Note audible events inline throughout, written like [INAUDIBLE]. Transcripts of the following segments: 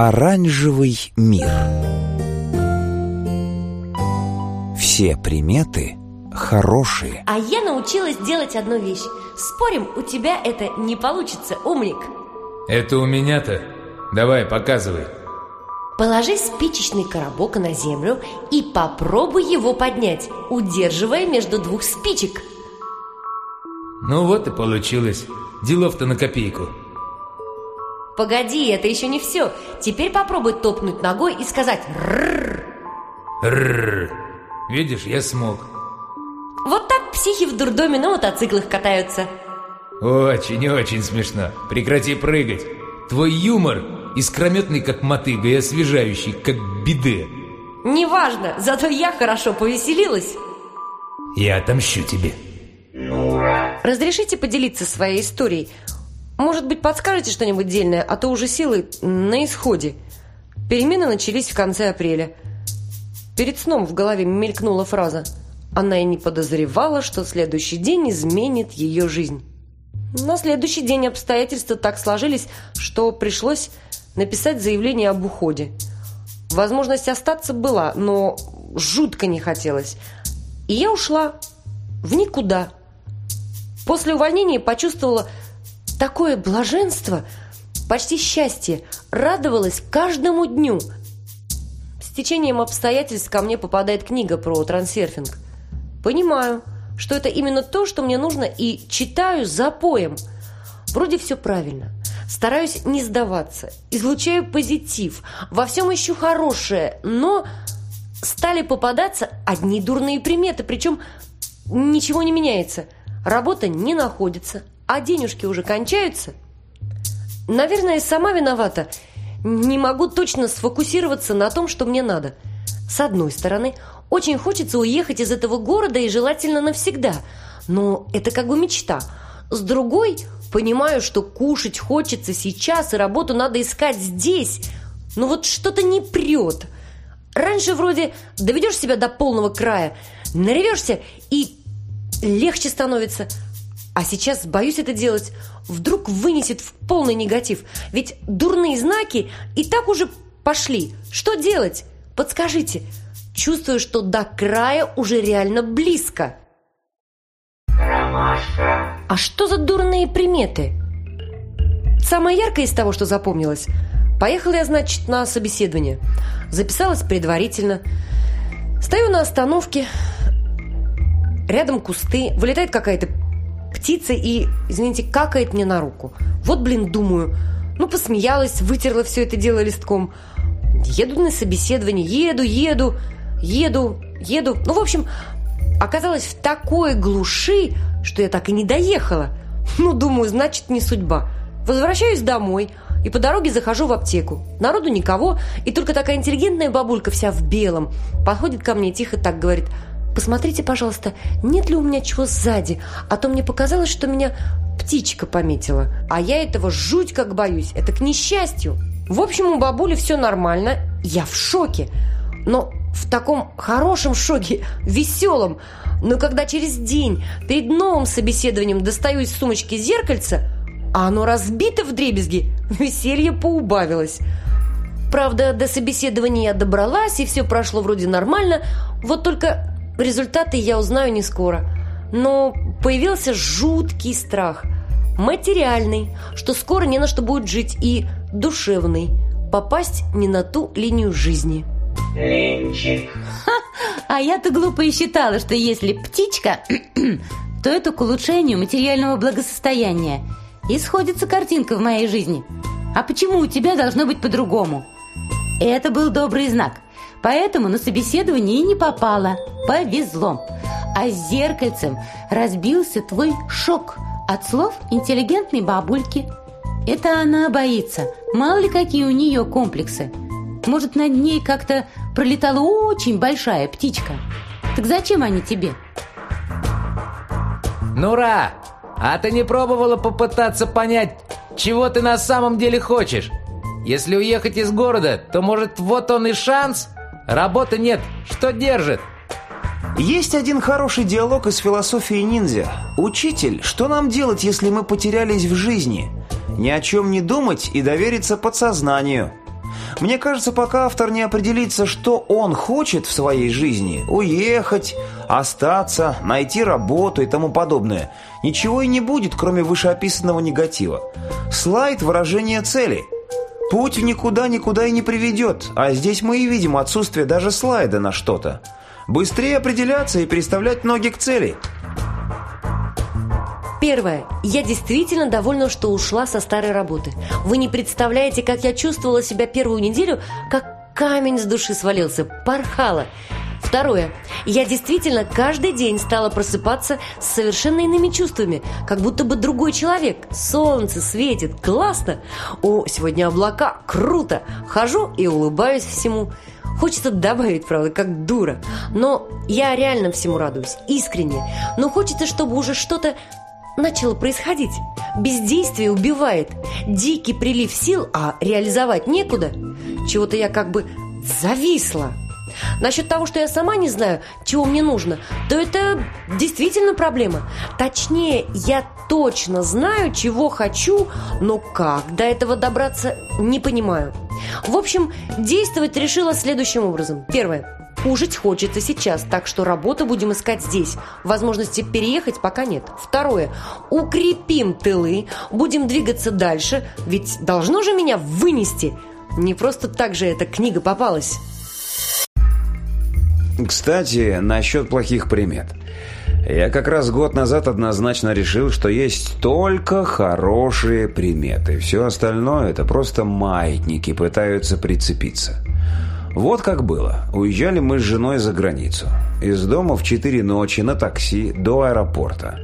Оранжевый мир Все приметы хорошие А я научилась делать одну вещь Спорим, у тебя это не получится, умник Это у меня-то? Давай, показывай Положи спичечный коробок на землю и попробуй его поднять, удерживая между двух спичек. Ну вот и получилось. Делов-то на копейку. Погоди, это еще не все. Теперь попробуй топнуть ногой и сказать «рррр». «Рррр». Видишь, я смог. Вот так психи в дурдоме на мотоциклах катаются. Очень-очень смешно. Прекрати прыгать. Твой юмор искрометный, как мотыга, и освежающий, как беды. Неважно, зато я хорошо повеселилась. Я отомщу тебе. Разрешите поделиться своей историей. Может быть, подскажете что-нибудь дельное, а то уже силы на исходе. Перемены начались в конце апреля. Перед сном в голове мелькнула фраза. Она и не подозревала, что следующий день изменит ее жизнь. На следующий день обстоятельства так сложились, что пришлось написать заявление об уходе. Возможность остаться была, но жутко не хотелось. И я ушла в никуда. После увольнения почувствовала, такое блаженство, почти счастье, радовалась каждому дню. С течением обстоятельств ко мне попадает книга про трансерфинг. Понимаю, что это именно то, что мне нужно, и читаю за поем. Вроде все правильно. Стараюсь не сдаваться, излучаю позитив, во всем ищу хорошее, но стали попадаться одни дурные приметы, причем ничего не меняется. Работа не находится, а денежки уже кончаются. Наверное, сама виновата. Не могу точно сфокусироваться на том, что мне надо. С одной стороны, очень хочется уехать из этого города и желательно навсегда. Но это как бы мечта. С другой, понимаю, что кушать хочется сейчас и работу надо искать здесь. Но вот что-то не прет. Раньше вроде доведешь себя до полного края, наревешься и легче становится – а сейчас боюсь это делать. Вдруг вынесет в полный негатив. Ведь дурные знаки и так уже пошли. Что делать? Подскажите. Чувствую, что до края уже реально близко. Ромашка. А что за дурные приметы? Самое яркое из того, что запомнилось. Поехала я, значит, на собеседование. Записалась предварительно. Стою на остановке. Рядом кусты. Вылетает какая-то птица и, извините, какает мне на руку. Вот, блин, думаю. Ну, посмеялась, вытерла все это дело листком. Еду на собеседование, еду, еду, еду, еду. Ну, в общем, оказалось в такой глуши, что я так и не доехала. Ну, думаю, значит, не судьба. Возвращаюсь домой и по дороге захожу в аптеку. Народу никого, и только такая интеллигентная бабулька вся в белом подходит ко мне тихо так говорит – Посмотрите, пожалуйста, нет ли у меня чего сзади, а то мне показалось, что меня птичка пометила. А я этого жуть как боюсь, это к несчастью. В общем, у бабули все нормально, я в шоке. Но в таком хорошем шоке, [LAUGHS] веселом. Но когда через день перед новым собеседованием достаю из сумочки зеркальце, а оно разбито в дребезги, [LAUGHS] веселье поубавилось. Правда, до собеседования я добралась, и все прошло вроде нормально, вот только Результаты я узнаю не скоро. Но появился жуткий страх. Материальный, что скоро не на что будет жить, и душевный. Попасть не на ту линию жизни. Ленчик. Ха, а я-то глупо и считала, что если птичка, [CLEARS THROAT] то это к улучшению материального благосостояния. И сходится картинка в моей жизни. А почему у тебя должно быть по-другому? Это был добрый знак – Поэтому на собеседование не попала. Повезло. А с зеркальцем разбился твой шок от слов интеллигентной бабульки. Это она боится. Мало ли какие у нее комплексы. Может, над ней как-то пролетала очень большая птичка. Так зачем они тебе? Нура, а ты не пробовала попытаться понять, чего ты на самом деле хочешь? Если уехать из города, то, может, вот он и шанс? Работы нет. Что держит? Есть один хороший диалог из философии ниндзя. Учитель, что нам делать, если мы потерялись в жизни? Ни о чем не думать и довериться подсознанию. Мне кажется, пока автор не определится, что он хочет в своей жизни – уехать, остаться, найти работу и тому подобное – ничего и не будет, кроме вышеописанного негатива. Слайд – выражение цели – Путь никуда никуда и не приведет, а здесь мы и видим отсутствие даже слайда на что-то. Быстрее определяться и переставлять ноги к цели. Первое. Я действительно довольна, что ушла со старой работы. Вы не представляете, как я чувствовала себя первую неделю, как камень с души свалился, порхала. Порхала. Второе. Я действительно каждый день стала просыпаться с совершенно иными чувствами, как будто бы другой человек. Солнце светит, классно. О, сегодня облака, круто. Хожу и улыбаюсь всему. Хочется добавить, правда, как дура. Но я реально всему радуюсь, искренне. Но хочется, чтобы уже что-то начало происходить. Бездействие убивает. Дикий прилив сил, а реализовать некуда. Чего-то я как бы зависла. Насчет того, что я сама не знаю, чего мне нужно, то это действительно проблема. Точнее, я точно знаю, чего хочу, но как до этого добраться, не понимаю. В общем, действовать решила следующим образом. Первое. Кушать хочется сейчас, так что работу будем искать здесь. Возможности переехать пока нет. Второе. Укрепим тылы, будем двигаться дальше, ведь должно же меня вынести. Не просто так же эта книга попалась. Кстати, насчет плохих примет. Я как раз год назад однозначно решил, что есть только хорошие приметы. Все остальное это просто маятники пытаются прицепиться. Вот как было. Уезжали мы с женой за границу. Из дома в 4 ночи на такси до аэропорта.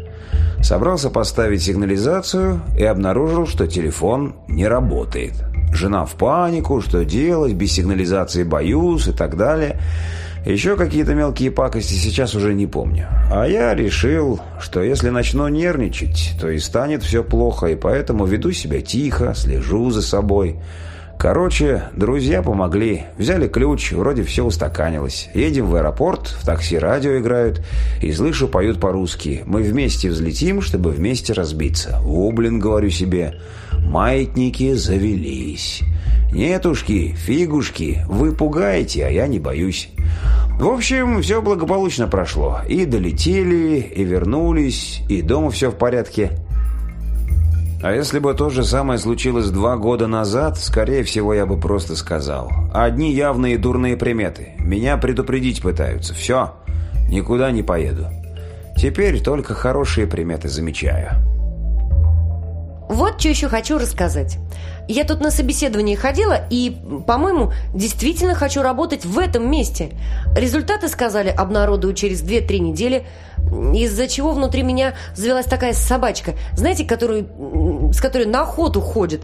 Собрался поставить сигнализацию и обнаружил, что телефон не работает. Жена в панику, что делать, без сигнализации боюсь и так далее. Еще какие-то мелкие пакости сейчас уже не помню. А я решил, что если начну нервничать, то и станет все плохо, и поэтому веду себя тихо, слежу за собой. Короче, друзья помогли, взяли ключ, вроде все устаканилось. Едем в аэропорт, в такси радио играют, и слышу, поют по-русски. Мы вместе взлетим, чтобы вместе разбиться. О, блин, говорю себе, маятники завелись. Нетушки, фигушки, вы пугаете, а я не боюсь. В общем, все благополучно прошло. И долетели, и вернулись, и дома все в порядке. А если бы то же самое случилось два года назад, скорее всего, я бы просто сказал. Одни явные дурные приметы. Меня предупредить пытаются. Все, никуда не поеду. Теперь только хорошие приметы замечаю. Вот что еще хочу рассказать. Я тут на собеседование ходила и, по-моему, действительно хочу работать в этом месте. Результаты, сказали, обнародую через 2-3 недели, из-за чего внутри меня завелась такая собачка, знаете, которую, с которой на охоту ходит.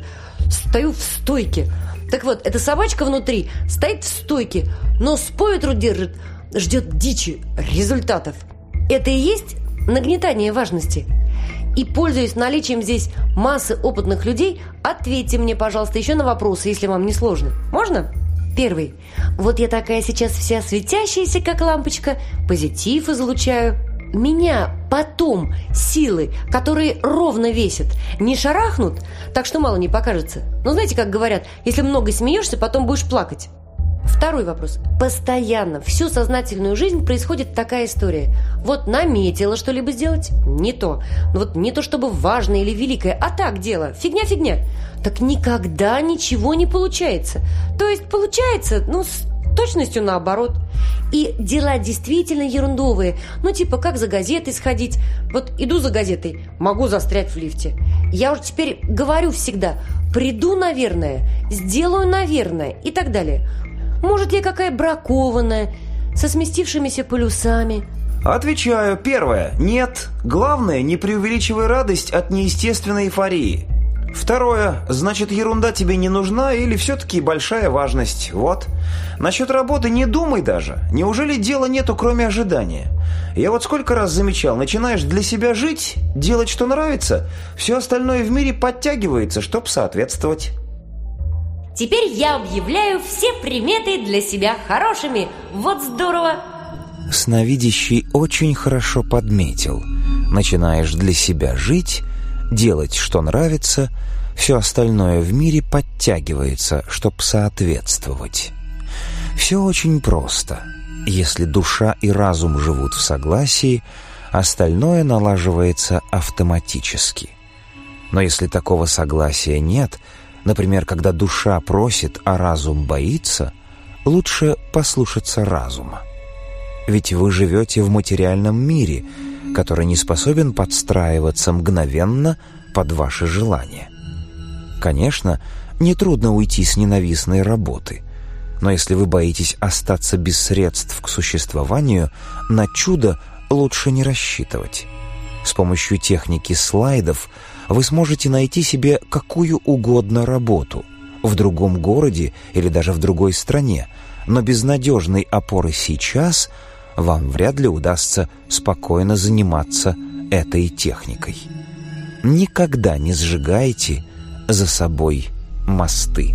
Стою в стойке. Так вот, эта собачка внутри стоит в стойке, но с по держит, ждет дичи, результатов. Это и есть нагнетание важности – и пользуясь наличием здесь массы опытных людей, ответьте мне, пожалуйста, еще на вопросы, если вам не сложно. Можно? Первый. Вот я такая сейчас вся светящаяся, как лампочка, позитив излучаю. Меня потом силы, которые ровно весят, не шарахнут, так что мало не покажется. Но знаете, как говорят, если много смеешься, потом будешь плакать. Второй вопрос. Постоянно, всю сознательную жизнь происходит такая история. Вот наметила что-либо сделать – не то. Ну вот не то чтобы важное или великое, а так дело. Фигня-фигня. Так никогда ничего не получается. То есть получается, ну, с точностью наоборот. И дела действительно ерундовые. Ну, типа, как за газетой сходить? Вот иду за газетой, могу застрять в лифте. Я уже теперь говорю всегда, приду, наверное, сделаю, наверное и так далее. Может, я какая бракованная, со сместившимися полюсами?» Отвечаю, первое, нет. Главное, не преувеличивай радость от неестественной эйфории. Второе, значит, ерунда тебе не нужна или все-таки большая важность, вот. Насчет работы не думай даже. Неужели дела нету, кроме ожидания? Я вот сколько раз замечал, начинаешь для себя жить, делать, что нравится, все остальное в мире подтягивается, чтобы соответствовать. Теперь я объявляю все приметы для себя хорошими. Вот здорово! Сновидящий очень хорошо подметил. Начинаешь для себя жить, делать, что нравится, все остальное в мире подтягивается, чтобы соответствовать. Все очень просто. Если душа и разум живут в согласии, остальное налаживается автоматически. Но если такого согласия нет – Например, когда душа просит, а разум боится, лучше послушаться разума. Ведь вы живете в материальном мире, который не способен подстраиваться мгновенно под ваши желания. Конечно, нетрудно уйти с ненавистной работы, но если вы боитесь остаться без средств к существованию, на чудо лучше не рассчитывать. С помощью техники слайдов – вы сможете найти себе какую угодно работу в другом городе или даже в другой стране, но без надежной опоры сейчас вам вряд ли удастся спокойно заниматься этой техникой. Никогда не сжигайте за собой мосты.